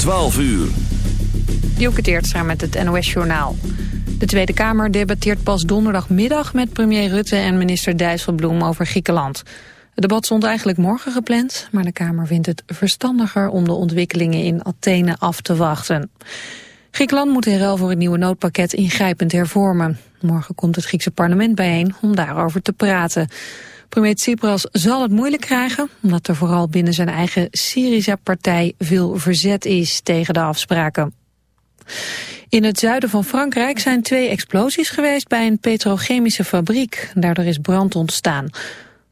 12 uur. Dielke Teertstra met het NOS-journaal. De Tweede Kamer debatteert pas donderdagmiddag met premier Rutte en minister Dijsselbloem over Griekenland. Het debat stond eigenlijk morgen gepland, maar de Kamer vindt het verstandiger om de ontwikkelingen in Athene af te wachten. Griekenland moet in ruil voor het nieuwe noodpakket ingrijpend hervormen. Morgen komt het Griekse parlement bijeen om daarover te praten. Premier Tsipras zal het moeilijk krijgen, omdat er vooral binnen zijn eigen Syriza-partij veel verzet is tegen de afspraken. In het zuiden van Frankrijk zijn twee explosies geweest bij een petrochemische fabriek. Daardoor is brand ontstaan.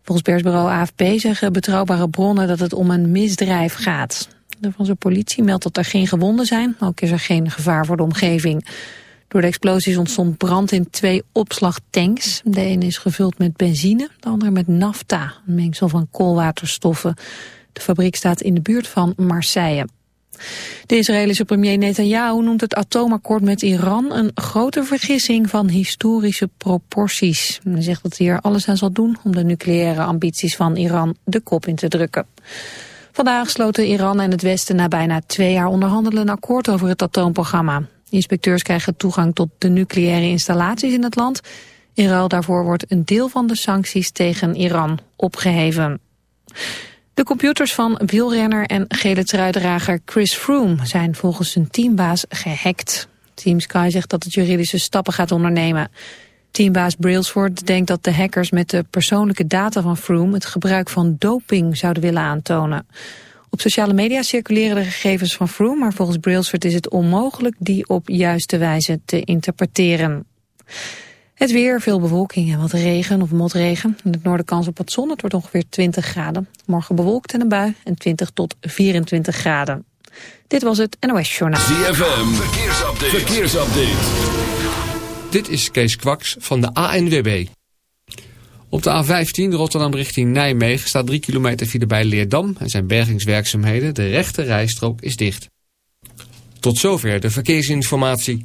Volgens persbureau AFP zeggen betrouwbare bronnen dat het om een misdrijf gaat. De Franse politie meldt dat er geen gewonden zijn, ook is er geen gevaar voor de omgeving. Door de explosies ontstond brand in twee opslagtanks. De ene is gevuld met benzine, de andere met nafta, een mengsel van koolwaterstoffen. De fabriek staat in de buurt van Marseille. De Israëlische premier Netanyahu noemt het atoomakkoord met Iran een grote vergissing van historische proporties. Hij zegt dat hij er alles aan zal doen om de nucleaire ambities van Iran de kop in te drukken. Vandaag sloten Iran en het Westen na bijna twee jaar onderhandelen een akkoord over het atoomprogramma. Inspecteurs krijgen toegang tot de nucleaire installaties in het land. In ruil daarvoor wordt een deel van de sancties tegen Iran opgeheven. De computers van wielrenner en gele truidrager Chris Froome zijn volgens zijn teambaas gehackt. Team Sky zegt dat het juridische stappen gaat ondernemen. Teambaas Brailsford denkt dat de hackers met de persoonlijke data van Froome het gebruik van doping zouden willen aantonen. Op sociale media circuleren de gegevens van Froome, maar volgens Brailsford is het onmogelijk die op juiste wijze te interpreteren. Het weer, veel bewolking en wat regen of motregen. In het noorden kans op wat zon, het wordt ongeveer 20 graden. Morgen bewolkt en een bui en 20 tot 24 graden. Dit was het NOS Journaal. ZFM, verkeersupdate. verkeersupdate. Dit is Kees Kwaks van de ANWB. Op de A15 Rotterdam richting Nijmegen staat 3 kilometer file bij Leerdam en zijn bergingswerkzaamheden. De rechte rijstrook is dicht. Tot zover de verkeersinformatie.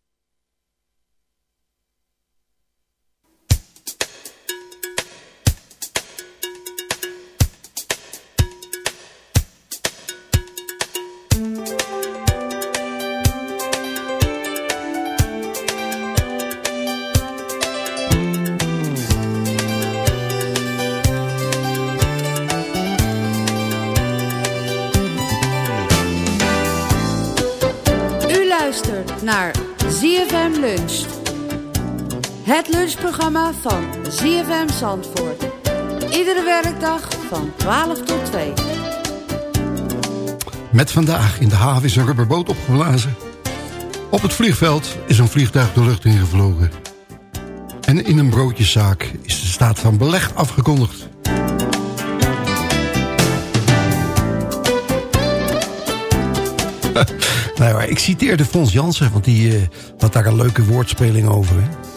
Van ZFM Zandvoort. Iedere werkdag van 12 tot 2. Met vandaag in de haven is een rubberboot opgeblazen. Op het vliegveld is een vliegtuig de lucht ingevlogen. En in een broodjeszaak is de staat van beleg afgekondigd. nou ja, ik citeerde Frans Jansen, want die uh, had daar een leuke woordspeling over. Hè?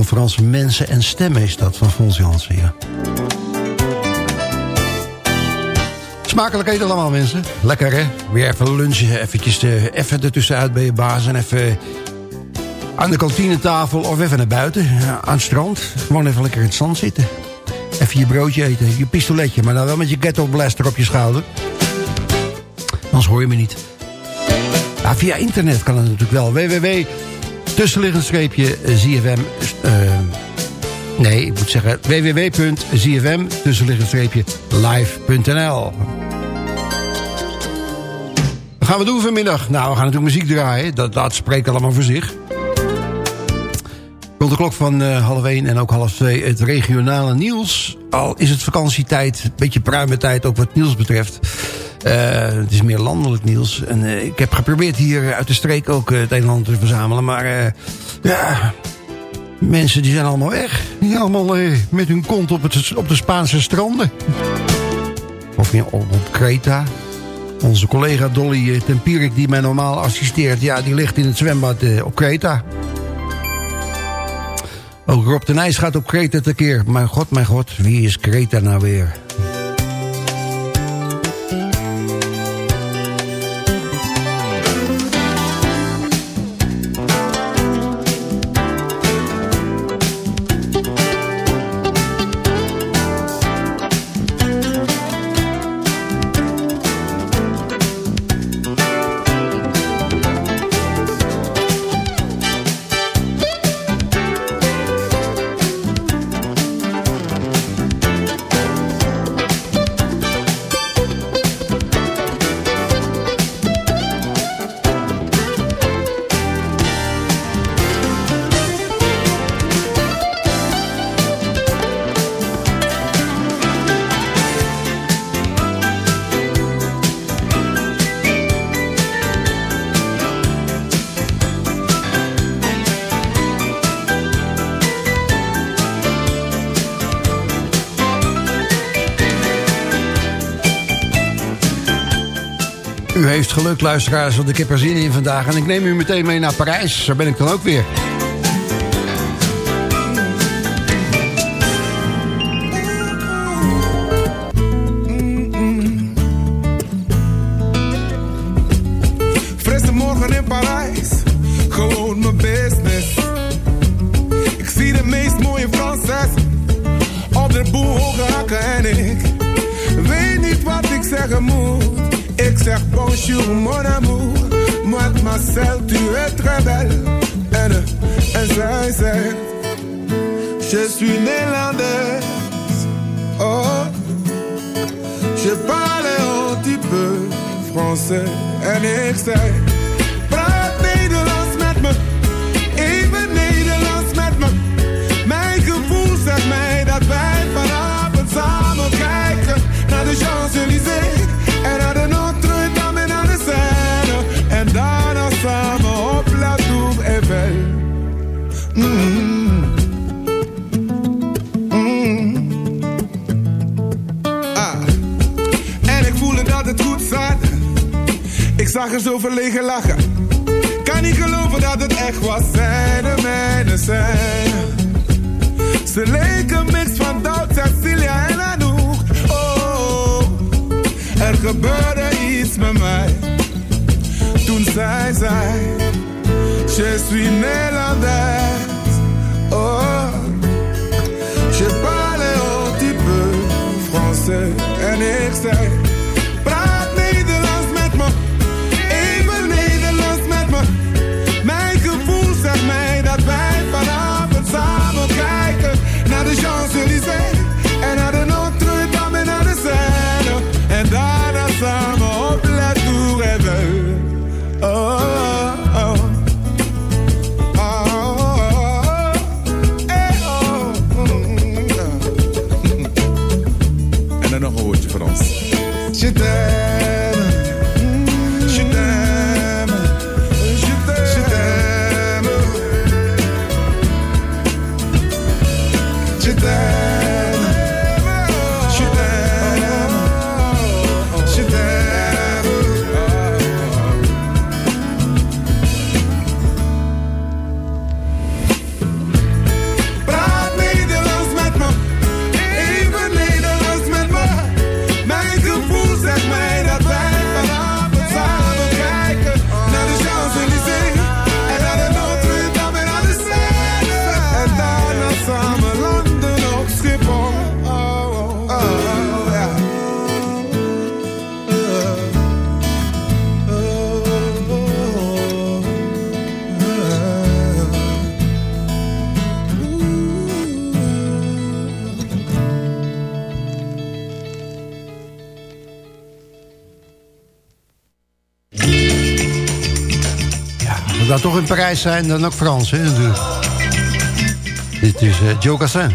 Conferentie Mensen en Stemmen is dat van Frans Jansen, ja. Smakelijk eten allemaal, mensen. Lekker, hè? Weer even lunchen, eventjes uh, even ertussenuit bij je baas... en even aan de kantinetafel of even naar buiten, aan het strand. Gewoon even lekker in het zand zitten. Even je broodje eten, je pistoletje, maar dan wel met je ghetto blaster op je schouder. Anders hoor je me niet. Ja, via internet kan het natuurlijk wel. www tussenliggend streepje ZFM... Uh, nee, ik moet zeggen www.zfm tussenliggend streepje live.nl Wat gaan we doen vanmiddag? Nou, we gaan natuurlijk muziek draaien. Dat, dat spreekt allemaal voor zich. Rond de klok van uh, half 1 en ook half 2 het regionale nieuws. Al is het vakantietijd, een beetje pruime tijd ook wat nieuws betreft. Uh, het is meer landelijk nieuws. En uh, ik heb geprobeerd hier uit de streek ook het een te verzamelen. Maar ja, mensen die zijn allemaal weg. Die allemaal met hun kont op, het, op de Spaanse stranden. Of op, op Creta. Onze collega Dolly Tempierik die mij normaal assisteert... ja, die ligt in het zwembad op Creta. Ook Rob de Nijs gaat op Kreta tekeer. Mijn god, mijn god, wie is Kreta nou weer? U heeft geluk, luisteraars, want ik heb er zin in vandaag. En ik neem u meteen mee naar Parijs. Daar ben ik dan ook weer. Parijs uh, Joe Cassin.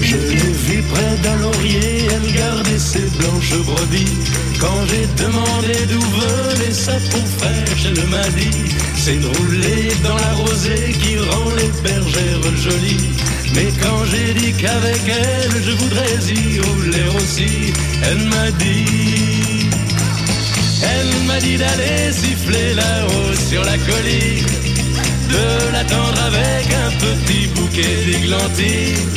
Je l'ai vu près d'un laurier, elle gardait ses blanches brebis. Quand j'ai demandé d'où venait sa peau fraîche, elle m'a dit C'est de rouler dans la rosée qui rend les bergères jolies. Mais quand j'ai dit qu'avec elle je voudrais y rouler aussi, elle m'a dit Elle m'a dit d'aller siffler là-haut sur la colline, de l'attendre avec un petit bouquet d'églantines.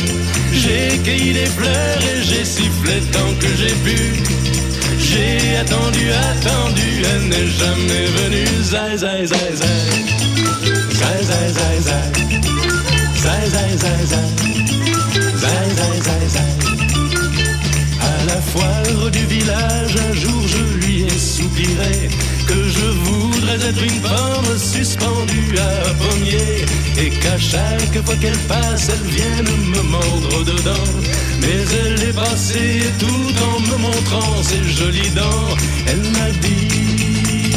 J'ai cueilli des fleurs et j'ai sifflé tant que j'ai pu. J'ai attendu, attendu, elle n'est jamais venue. Zai, zai, zai, zai. Zai, zai, zai, zai. Zai, zai, zai. À la foire du village, un jour je soupiré que je voudrais être une pomme suspendue à un pommier et qu'à chaque fois qu'elle passe, elle vienne me mordre dedans. Mais elle est passée tout en me montrant ses jolies dents. Elle m'a dit,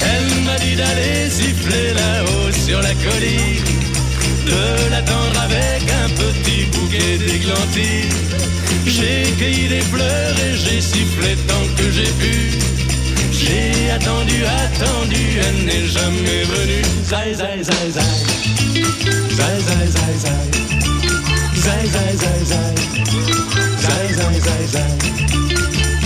elle m'a dit d'aller siffler là-haut sur la colline, de l'attendre avec un petit bouquet d'églantines. J'ai cueilli des fleurs et j'ai sifflé tant que j'ai pu. J'ai attendu, attendu, elle n'est jamais venue. Zai, zai, zai, zai. Zai, zai, zai, zai. Zai, zai, zai, zai. Zai, zai, zai, zai.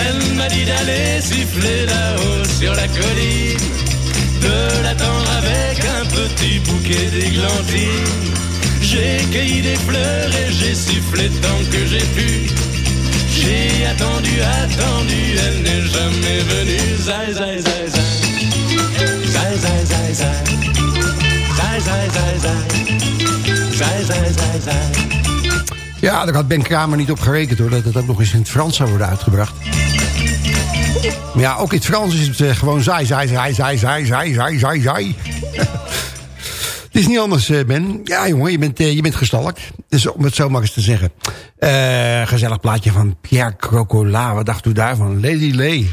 Elle m'a dit d'aller siffler là-haut sur la colline, de l'attendre avec un petit bouquet d'églantines. J'ai cueilli des fleurs et j'ai sifflé tant que j'ai pu. J'ai attendu, attendu, elle n'est jamais venue. Zai, zai, zai, zai. Ja, daar had Ben Kramer niet op gerekend hoor, dat het ook nog eens in het Frans zou worden uitgebracht. Maar ja, ook in het Frans is het eh, gewoon zij, zij, zij, zij, zij, zij, zij, zij, zij. het is niet anders, eh, Ben. Ja, jongen, je bent, eh, je bent gestalkt. Dus om het zo maar eens te zeggen. Gezellig plaatje van Pierre Crocola. Wat dacht u daarvan? Lady Lay.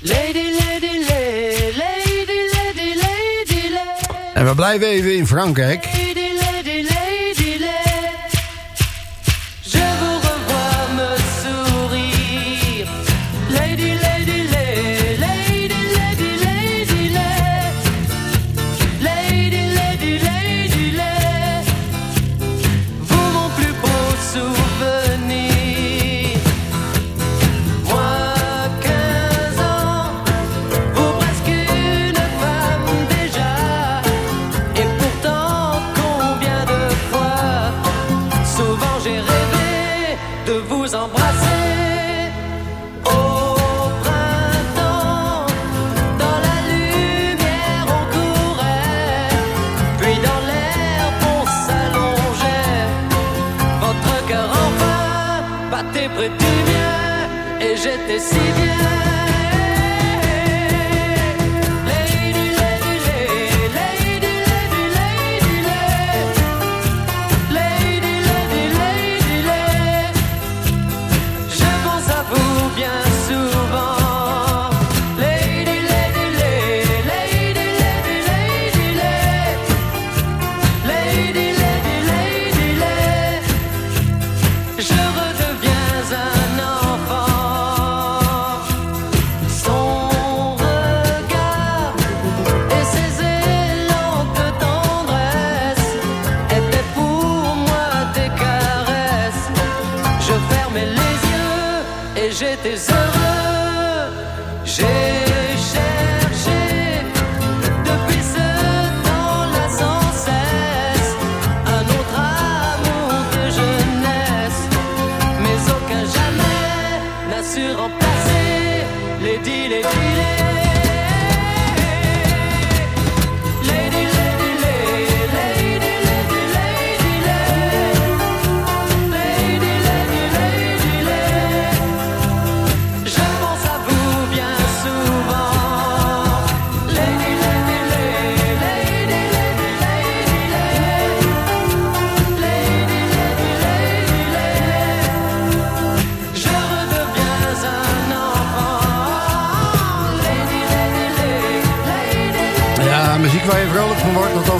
Lady, lady, lady, lady, lady, lady, lady. En we blijven even in Frankrijk.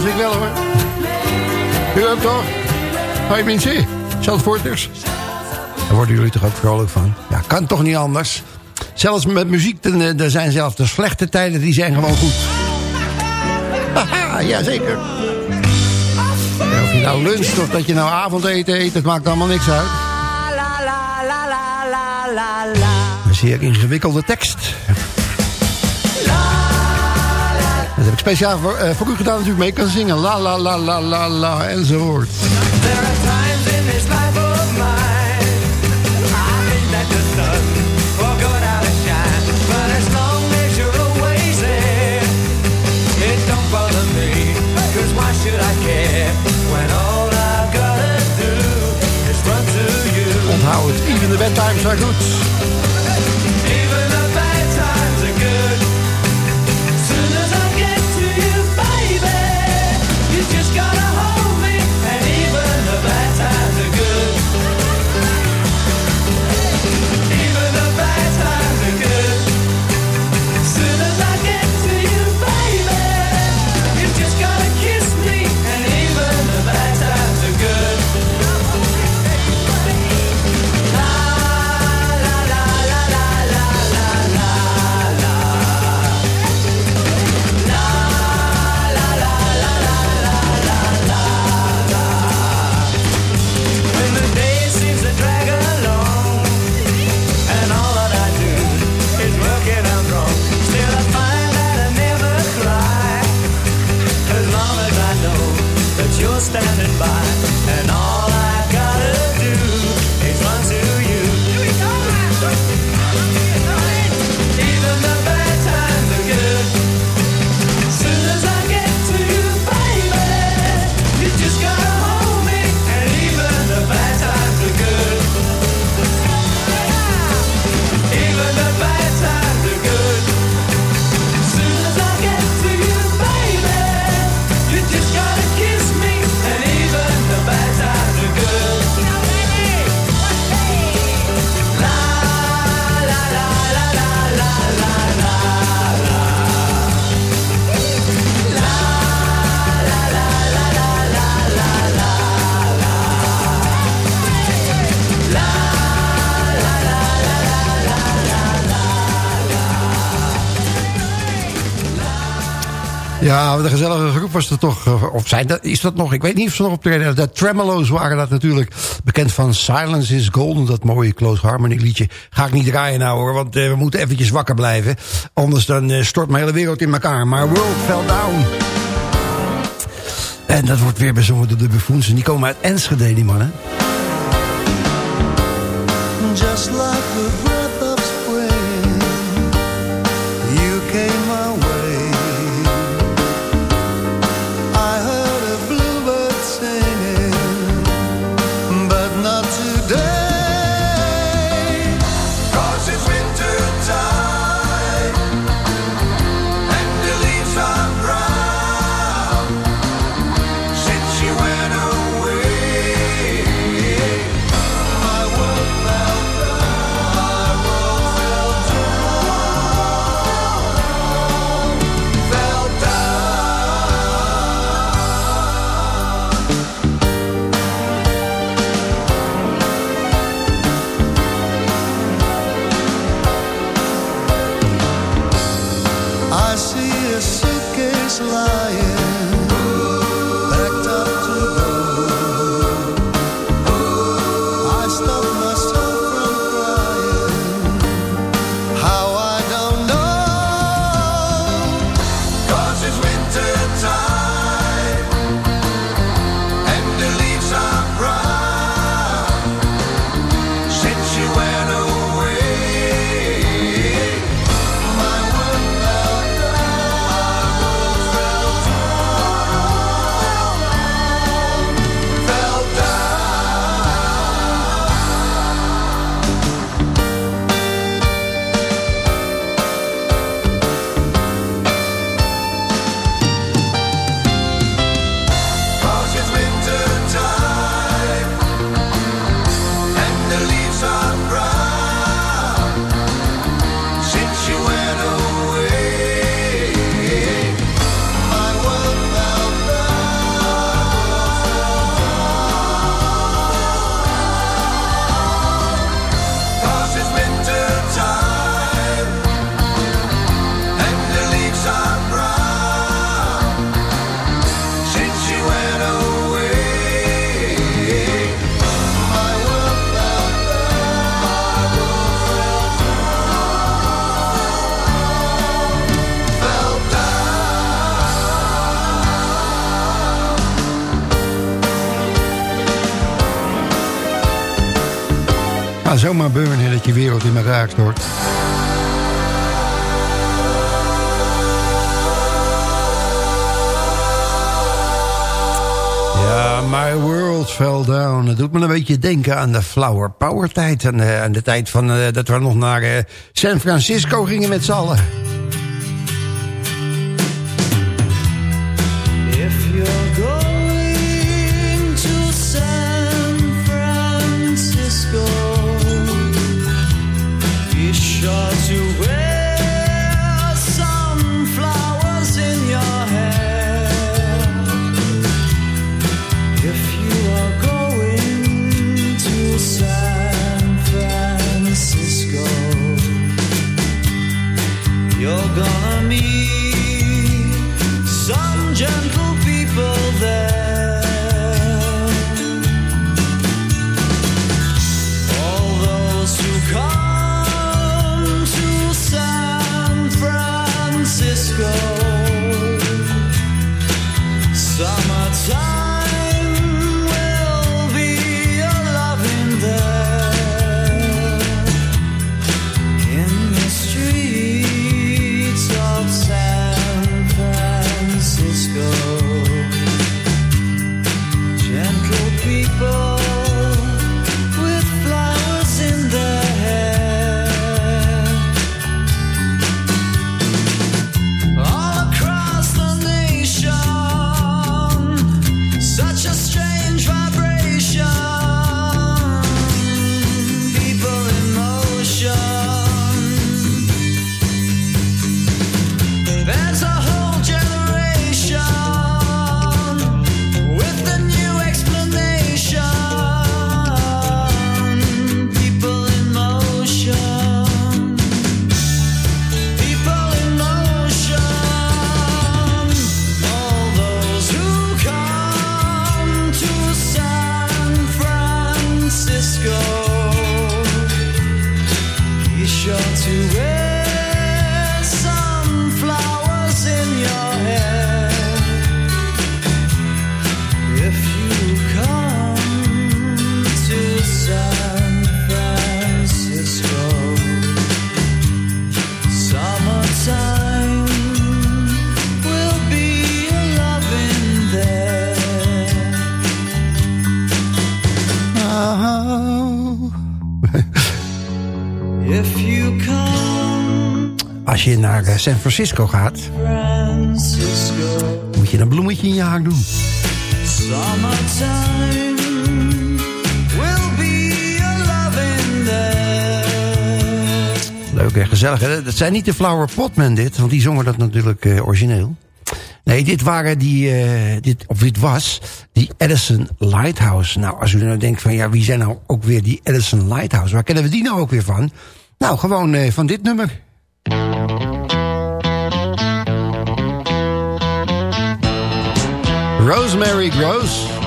Ik wel hoor. U ook toch? Hoi mensen, Zandvoorters. Daar worden jullie toch ook vrolijk van? Ja, kan toch niet anders. Zelfs met muziek, er zijn zelfs de slechte tijden, die zijn gewoon goed. Haha, jazeker. Ja, of je nou luncht of dat je nou avondeten eet, dat maakt allemaal niks uit. Een zeer ingewikkelde tekst. Dat heb ik speciaal voor, uh, voor u gedaan natuurlijk mee kan zingen. La la la la la la enzovoort. There are times in this life of mine. I think that the sun will go down and shine. But as long as you're always there It don't bother me. Cause why should I care When all I've gotta do Is run to you? Onthoud het, even de bedtimes are goed Ja, de gezellige groep was er toch. Eh, of zijn dat, is dat nog? Ik weet niet of ze nog optreden. De Tremolo's waren dat natuurlijk. Bekend van Silence is Golden. Dat mooie Close Harmony liedje. Ga ik niet draaien nou hoor. Want uh, we moeten eventjes wakker blijven. Anders dan uh, stort mijn hele wereld in elkaar. Maar World Fell Down. En dat wordt weer bezongen door de Buffoons. En die komen uit Enschede, die mannen. Just Ja, My World Fell Down. Het doet me een beetje denken aan de Flower Power tijd. En aan de tijd van, uh, dat we nog naar uh, San Francisco gingen met z'n allen. Gonna meet some gentle Als je naar eh, San Francisco gaat, moet je een bloemetje in je haar doen. Leuk en gezellig. Hè? Dat zijn niet de Flower Potmen dit, want die zongen dat natuurlijk eh, origineel. Nee, dit waren die, eh, dit, of dit was die Edison Lighthouse. Nou, als u nou denkt van, ja, wie zijn nou ook weer die Edison Lighthouse? Waar kennen we die nou ook weer van? Nou, gewoon van dit nummer. Rosemary Gross.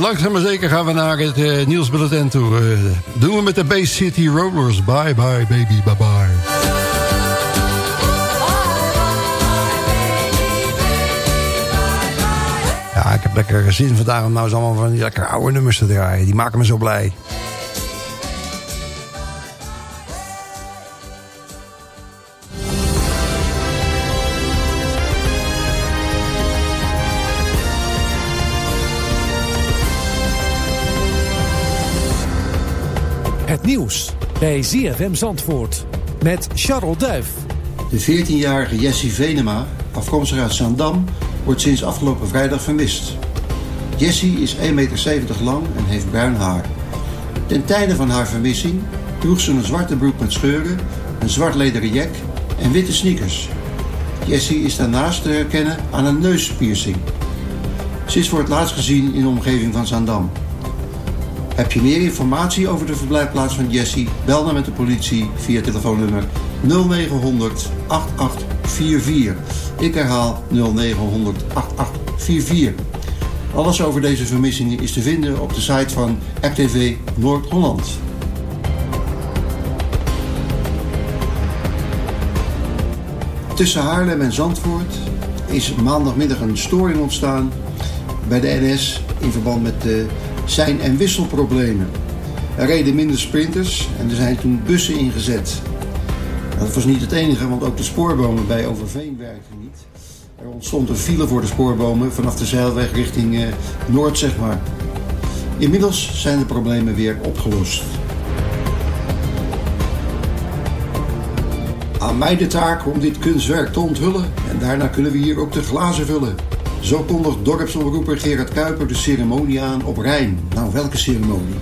Langzaam maar zeker gaan we naar het eh, nieuwsbulletin toe. Eh, doen we met de Bay City Rollers. Bye bye baby, bye bye. Ja, ik heb lekker zin vandaag om nou eens allemaal van die lekker oude nummers te draaien. Die maken me zo blij. Bij ZFM Zandvoort met Charles Duif. De 14-jarige Jessie Venema, afkomstig uit Zaandam, wordt sinds afgelopen vrijdag vermist. Jessie is 1,70 meter lang en heeft bruin haar. Ten tijde van haar vermissing droeg ze een zwarte broek met scheuren, een zwart lederen jack en witte sneakers. Jessie is daarnaast te herkennen aan een neuspiercing. Ze is voor het laatst gezien in de omgeving van Zaandam. Heb je meer informatie over de verblijfplaats van Jessie? Bel dan met de politie via telefoonnummer 0900 8844. Ik herhaal 0900 8844. Alles over deze vermissingen is te vinden op de site van RTV Noord-Holland. Tussen Haarlem en Zandvoort is maandagmiddag een storing ontstaan bij de NS in verband met de zijn- en wisselproblemen. Er reden minder sprinters en er zijn toen bussen ingezet. Dat was niet het enige, want ook de spoorbomen bij Overveen werkten niet. Er ontstond een file voor de spoorbomen vanaf de zeilweg richting eh, Noord, zeg maar. Inmiddels zijn de problemen weer opgelost. Aan mij de taak om dit kunstwerk te onthullen en daarna kunnen we hier ook de glazen vullen. Zo kondigt dorpsomroeper Gerard Kuiper de ceremonie aan op Rijn. Nou, welke ceremonie?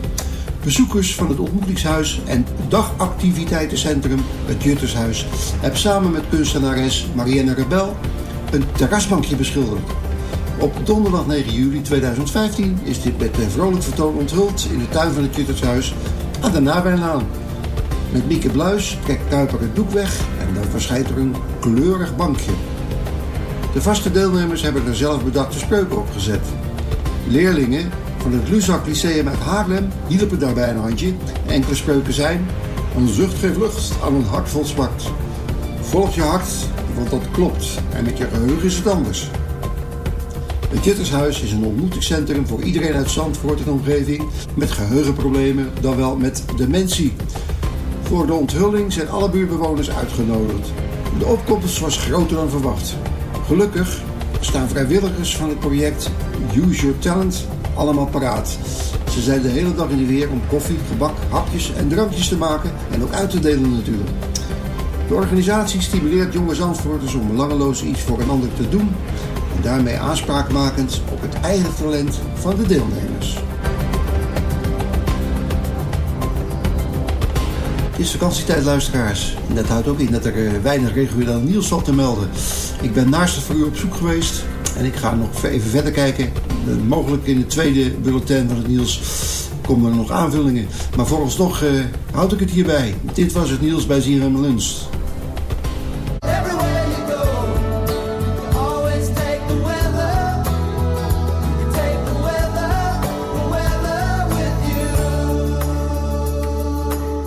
Bezoekers van het ontmoetingshuis en dagactiviteitencentrum, het Juttershuis, hebben samen met kunstenares Marianne Rebel een terrasbankje beschilderd. Op donderdag 9 juli 2015 is dit met een vrolijk vertoon onthuld in de tuin van het Juttershuis aan de Nawijnlaan. Met Mieke Bluis trekt Kuiper het doek weg en dan verschijnt er een kleurig bankje. De vaste deelnemers hebben er zelf bedachte spreuken op gezet. Leerlingen van het Luzak Lyceum uit Haarlem hielpen daarbij een handje. Enkele spreuken zijn... Een zucht geeft lucht aan een hart vol. Volg je hart, want dat klopt. En met je geheugen is het anders. Het Juttershuis is een ontmoetingscentrum voor iedereen uit Zandvoort en omgeving met geheugenproblemen, dan wel met dementie. Voor de onthulling zijn alle buurtbewoners uitgenodigd. De opkomst was groter dan verwacht. Gelukkig staan vrijwilligers van het project Use Your Talent allemaal paraat. Ze zijn de hele dag in de weer om koffie, gebak, hapjes en drankjes te maken en ook uit te delen natuurlijk. De organisatie stimuleert jonge Zandvoorters om belangeloos iets voor een ander te doen en daarmee aanspraak makend op het eigen talent van de deelnemers. Is vakantietijd, luisteraars. En dat houdt ook in dat er eh, weinig regionaal nieuws valt te melden. Ik ben naast het voor u op zoek geweest. En ik ga nog even verder kijken. Eh, Mogelijk in het tweede bulletin van het nieuws komen er nog aanvullingen. Maar vooralsnog eh, houd ik het hierbij. Dit was het nieuws bij ZFM Lunch.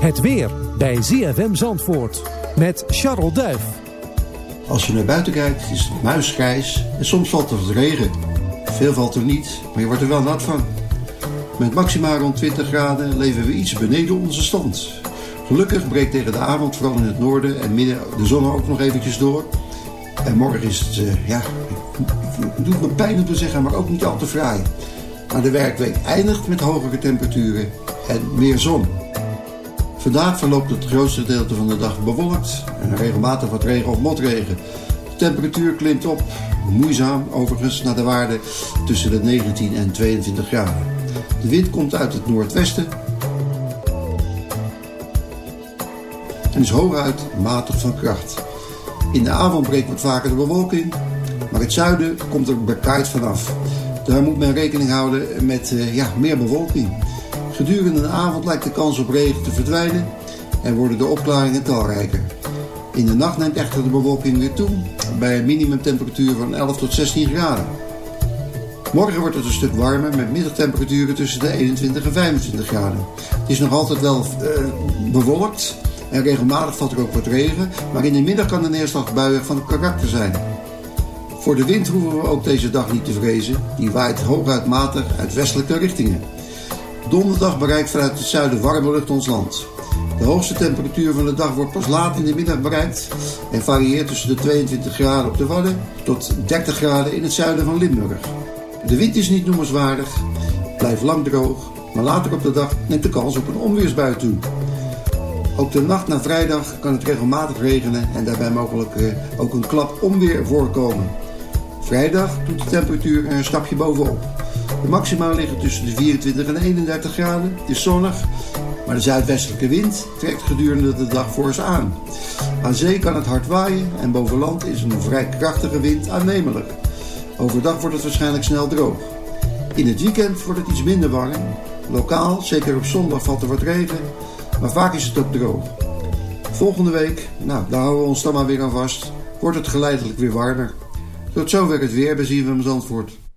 Het weer bij ZFM Zandvoort met Charles Duif. Als je naar buiten kijkt is het muisgrijs en soms valt er wat regen. Veel valt er niet, maar je wordt er wel nat van. Met maxima rond 20 graden leven we iets beneden onze stand. Gelukkig breekt tegen de avond vooral in het noorden en midden de zon ook nog eventjes door. En morgen is het, eh, ja, het doet me pijn om te zeggen, maar ook niet al te fraai. Maar de werkweek eindigt met hogere temperaturen en meer zon. Vandaag verloopt het grootste gedeelte van de dag bewolkt en regelmatig wat regen of motregen. De temperatuur klimt op, moeizaam overigens, naar de waarde tussen de 19 en 22 graden. De wind komt uit het noordwesten en is hooguit matig van kracht. In de avond breekt wat vaker de bewolking, maar het zuiden komt er bekaaid vanaf. Daar moet men rekening houden met eh, ja, meer bewolking. Gedurende de avond lijkt de kans op regen te verdwijnen en worden de opklaringen talrijker. In de nacht neemt echter de bewolking weer toe bij een minimumtemperatuur van 11 tot 16 graden. Morgen wordt het een stuk warmer met middagtemperaturen tussen de 21 en 25 graden. Het is nog altijd wel eh, bewolkt en regelmatig valt er ook wat regen, maar in de middag kan de neerslag buien van karakter zijn. Voor de wind hoeven we ook deze dag niet te vrezen. Die waait hooguit matig uit westelijke richtingen. Donderdag bereikt vanuit het zuiden warme lucht ons land. De hoogste temperatuur van de dag wordt pas laat in de middag bereikt en varieert tussen de 22 graden op de Wadden tot 30 graden in het zuiden van Limburg. De wind is niet noemenswaardig, blijft lang droog, maar later op de dag neemt de kans op een onweersbui toe. Ook de nacht na vrijdag kan het regelmatig regenen en daarbij mogelijk eh, ook een klap onweer voorkomen. Vrijdag doet de temperatuur er een stapje bovenop. De maxima liggen tussen de 24 en 31 graden. Het is zonnig, maar de zuidwestelijke wind trekt gedurende de dag fors aan. Aan zee kan het hard waaien en boven land is een vrij krachtige wind aannemelijk. Overdag wordt het waarschijnlijk snel droog. In het weekend wordt het iets minder warm. Lokaal, zeker op zondag, valt er wat regen, maar vaak is het ook droog. Volgende week, nou, daar houden we ons dan maar weer aan vast, wordt het geleidelijk weer warmer. Tot zover het weer bij ZFM Zandvoort.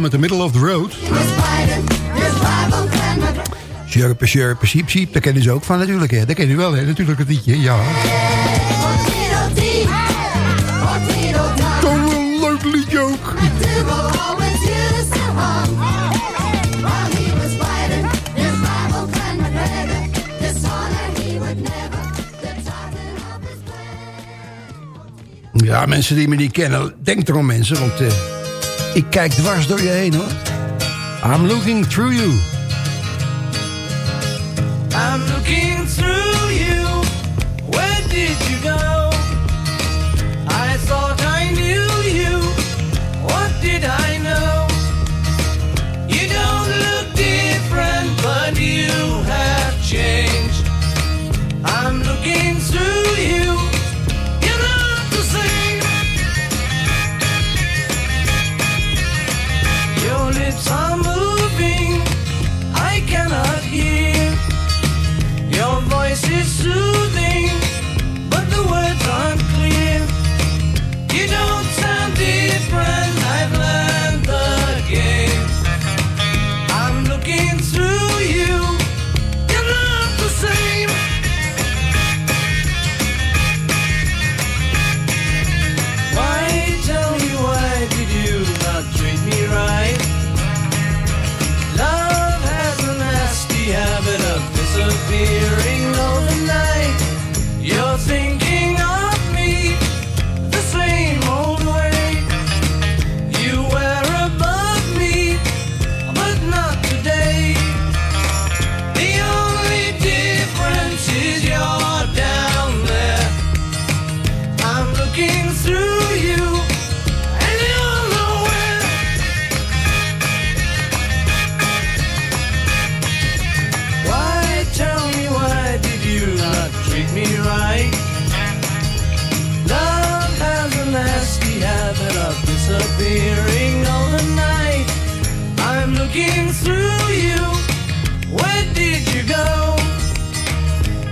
Met de middle of the road. Sjurpen, sjurpen, siep, siep. Daar kennen ze ook van natuurlijk, hè. Dat ken je wel, hè. Natuurlijk het liedje, ja. Toch een leuk liedje ook. Ja, mensen die me niet kennen, denk erom mensen, want eh, ik kijk dwars door je heen, hoor. I'm looking through you. I'm looking through I'm looking through you. Where did you go?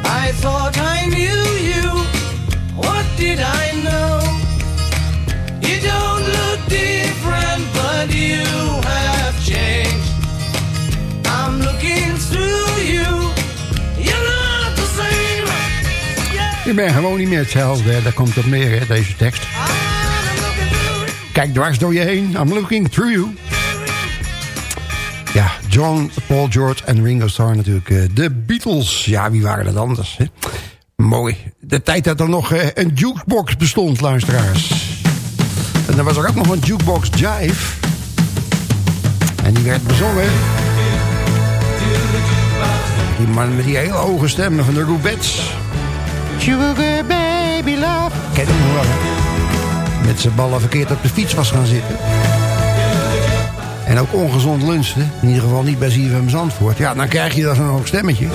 I thought I knew you. What did I know? You don't look different, but you have changed. I'm looking through you. You're not the same. Ik ben gewoon niet meer hetzelfde, daar komt op neer, hè, deze tekst. Kijk dwars door je heen, I'm looking through you. John, Paul George en Ringo Starr natuurlijk. eh, De Beatles, ja, wie waren dat anders, hè? Mooi. De tijd dat er nog eh, een jukebox bestond, luisteraars. En dan was er ook nog een jukebox jive. En die werd bezongen. Die man met die hele hoge stem van de Roubettes. Sugar baby love. Ken hem nog wel? Met zijn ballen verkeerd op de fiets was gaan zitten. En ook ongezond lunchen. In ieder geval niet bij ZFM Zandvoort. Ja, dan krijg je dan zo'n hoog stemmetje.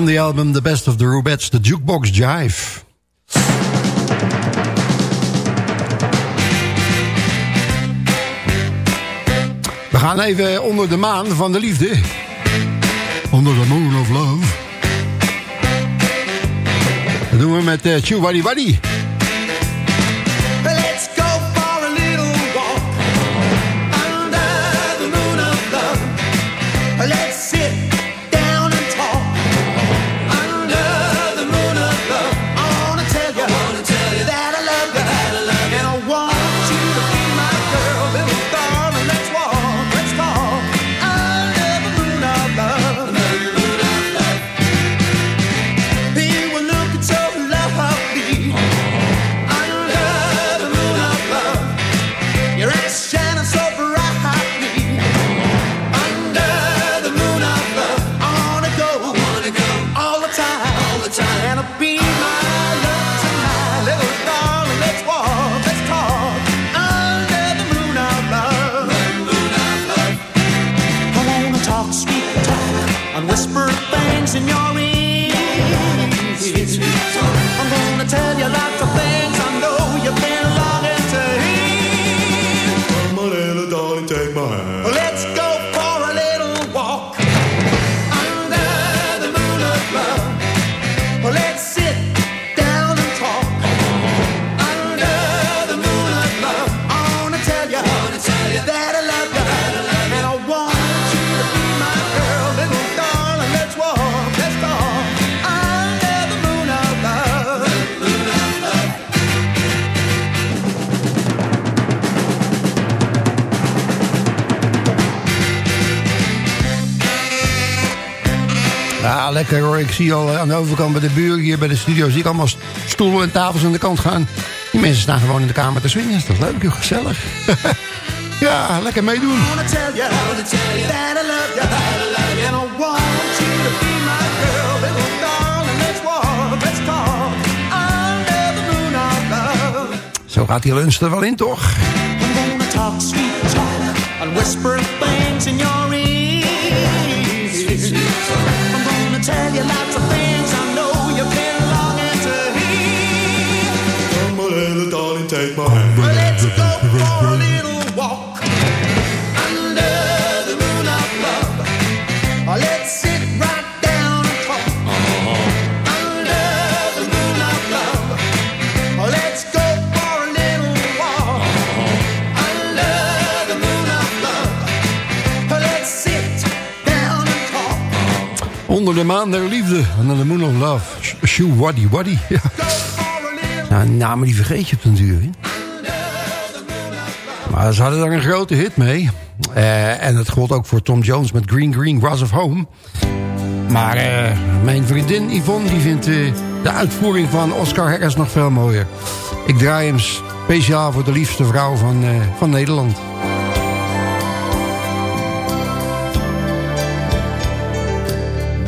From the album The Best of the Rubettes, The Jukebox Jive. We gaan even onder de maan van de liefde. Onder the moon of love. Dat doen we met uh, Chew Waddy Waddy. Let's lekker hoor. Ik zie al eh, aan de overkant bij de buren hier bij de studio... zie ik allemaal st- stoelen en tafels aan de kant gaan. Die mensen staan gewoon in de kamer te swingen. Is toch leuk, joh, gezellig. ja, lekker meedoen. Zo gaat die lunch er wel in, toch? And whisper things in your ear. Tell you lots of things Onder de maan der liefde. Under the moon of love. Sh- Shoe Waddy Waddy. Ja. Nou, namen die vergeet je op den duur. hè? Maar ze hadden daar een grote hit mee. Eh, en het gold ook voor Tom Jones met Green Green Grass of Home. Maar eh, mijn vriendin Yvonne die vindt eh, de uitvoering van Oscar Harris nog veel mooier. Ik draai hem speciaal voor de liefste vrouw van, van Nederland.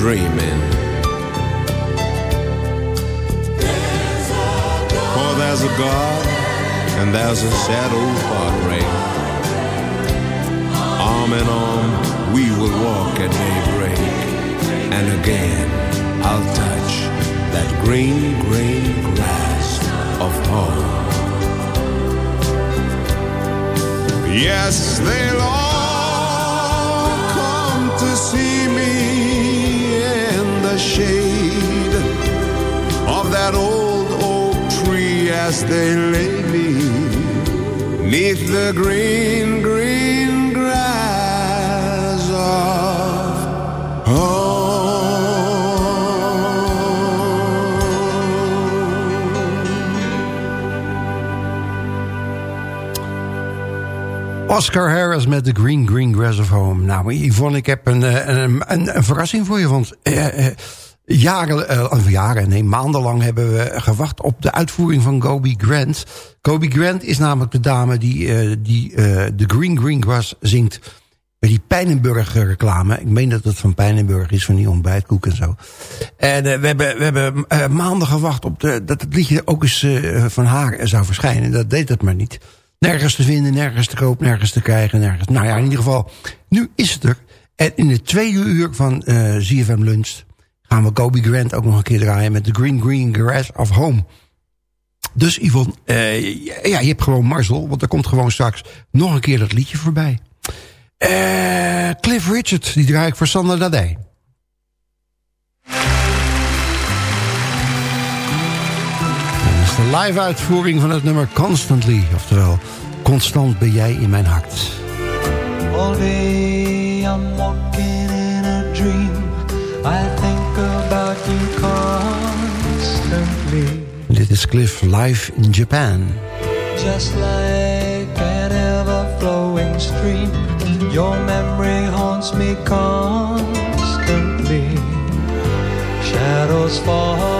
dreaming. For there's a God and there's a sad old heartbreak. Arm in arm, we will walk at daybreak. And again, I'll touch that green, green grass of home. Yes, they'll all come to see me shade of that old oak tree as they lay me neath the green, Oscar Harris met The Green Green Grass of Home. Nou, Yvonne, ik heb een, eh, een, een, een verrassing voor je. Want eh, eh, jaren, eh, jaren, nee, maandenlang hebben we gewacht op de uitvoering van Gobi Grant. Gobi Grant is namelijk de dame die, eh, die The Green Green Grass zingt bij die Pijnenburg reclame. Ik meen dat het van Pijnenburg is, van die ontbijtkoek en zo. En we hebben, we hebben maanden gewacht op de, dat het liedje ook eens van haar zou verschijnen. Dat deed het maar niet. Nergens te vinden, nergens te koop, nergens te krijgen. Nergens. Nou ja, in ieder geval, nu is het er. En in het tweede uur van eh ZFM Lunch gaan we Kobe Grant ook nog een keer draaien... met The Green Green Grass of Home. Dus Yvonne, eh, ja, je hebt gewoon marzel... want er komt gewoon straks nog een keer dat liedje voorbij. Eh, Cliff Richard, die draai ik voor Sander Dadij. Is de live uitvoering van het nummer Constantly. Oftewel, constant ben jij in mijn hart. All day I'm walking in a dream. I think about you constantly. Dit is Cliff live in Japan. Just like an ever flowing stream. Your memory haunts me constantly. Shadows fall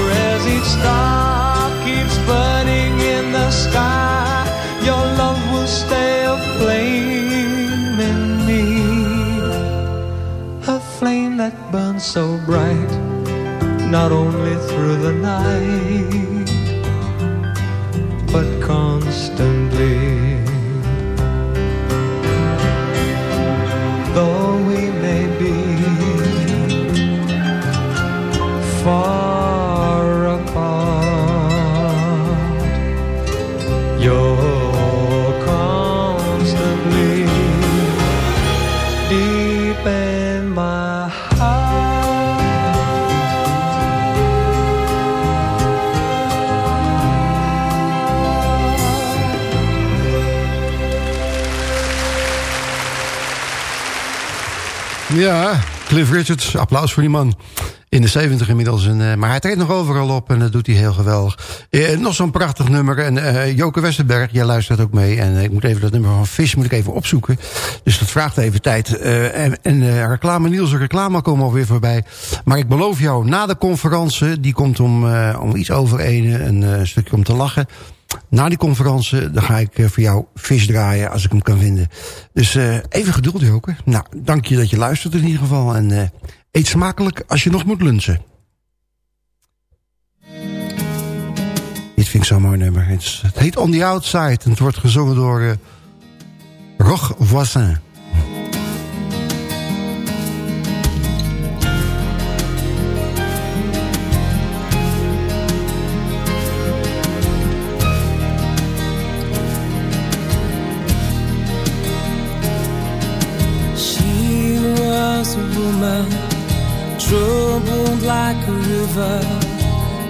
star keeps burning in the sky, your love will stay aflame in me. A flame that burns so bright, not only through the night, Ja, Cliff Richards, applaus voor die man. In de 70 inmiddels. En, eh, maar hij treedt nog overal op en dat doet hij heel geweldig. Eh, nog zo'n prachtig nummer. En eh, Joke Westerberg, jij luistert ook mee. En eh, ik moet even dat nummer van Fish moet ik even opzoeken. Dus dat vraagt even tijd. Eh, en en eh, reclame, Niels, reclame komen alweer voorbij. Maar ik beloof jou, na de conferentie... die komt om, om iets over één, een stukje om te lachen... Na die conferentie dan ga ik voor jou vis draaien als ik hem kan vinden. Dus even geduld, Joke. Nou, dank je dat je luistert in ieder geval. En eet smakelijk als je nog moet lunchen. Dit vind ik zo'n mooi nummer. Het, heet On The Outside en het wordt gezongen door eh Roch Voisin. Like a river,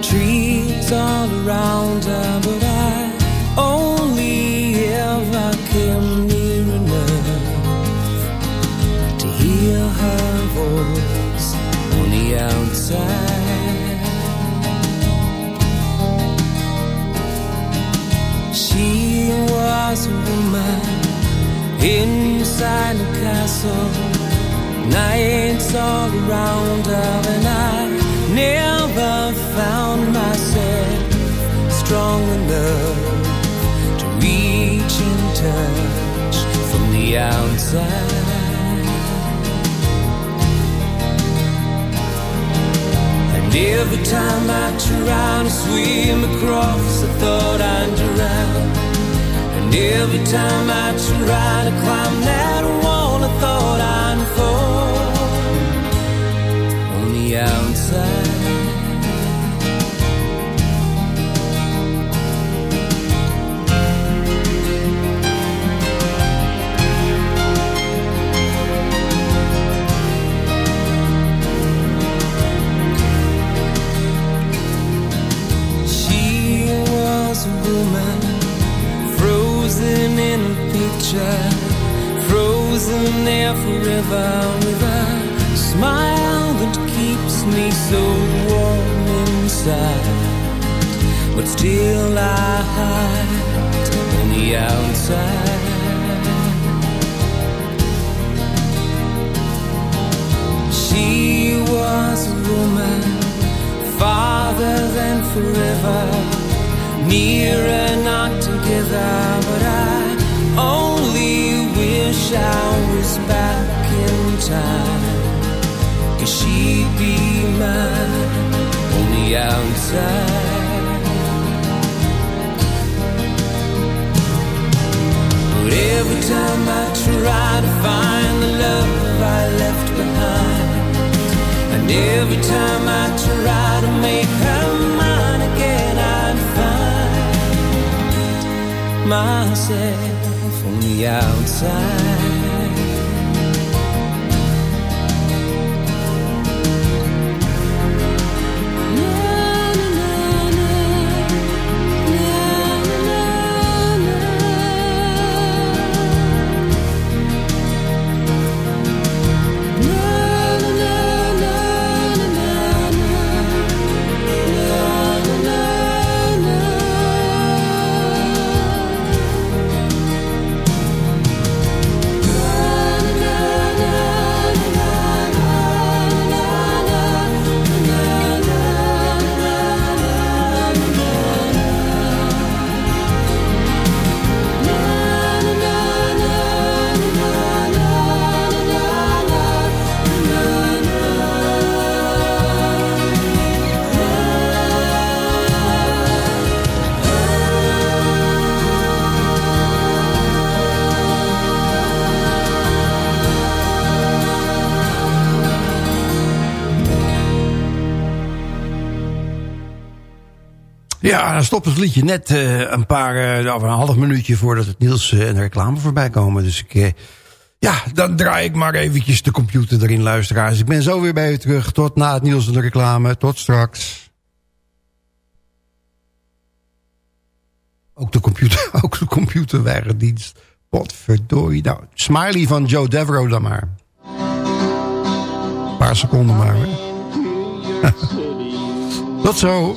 trees all around her, but I only ever came near enough to hear her voice on the outside. She was a woman inside a castle. Nights all around her, and I never found myself strong enough to reach in touch from the outside. And every time I try to swim across, I thought I'd drown. And every time I try to climb that wall, I thought I'd fall the outside. She was a woman frozen in a picture, frozen there forever with a smile that me so warm inside. But still I hide on the outside. She was a woman farther than forever nearer not together but I only wish I was back in time cause she'd be mine on the outside but every time I try to find the love I left behind and every time I try to make her mine again I'd find myself on the outside. Ja, dan stopt het liedje net eh, een paar, nou, een half minuutje voordat het Niels eh, en de reclame voorbij komen. Dus ik, ja, dan draai ik maar eventjes de computer erin, luisteraars. Ik ben zo weer bij u terug. Tot na het Niels en de reclame. Tot straks. Ook de computer, ook de computerwagendienst. Potverdorie. Nou, smiley van Joe Devereaux dan maar. Een paar seconden maar. Hè. Tot zo.